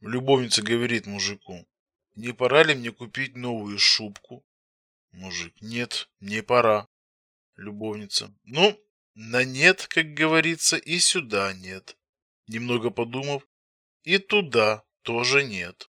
Любовница говорит мужику, не пора ли мне купить новую шубку? Мужик, нет, не пора. Любовница, ну, на нет, как говорится, и сюда нет. Немного подумав, и туда тоже нет.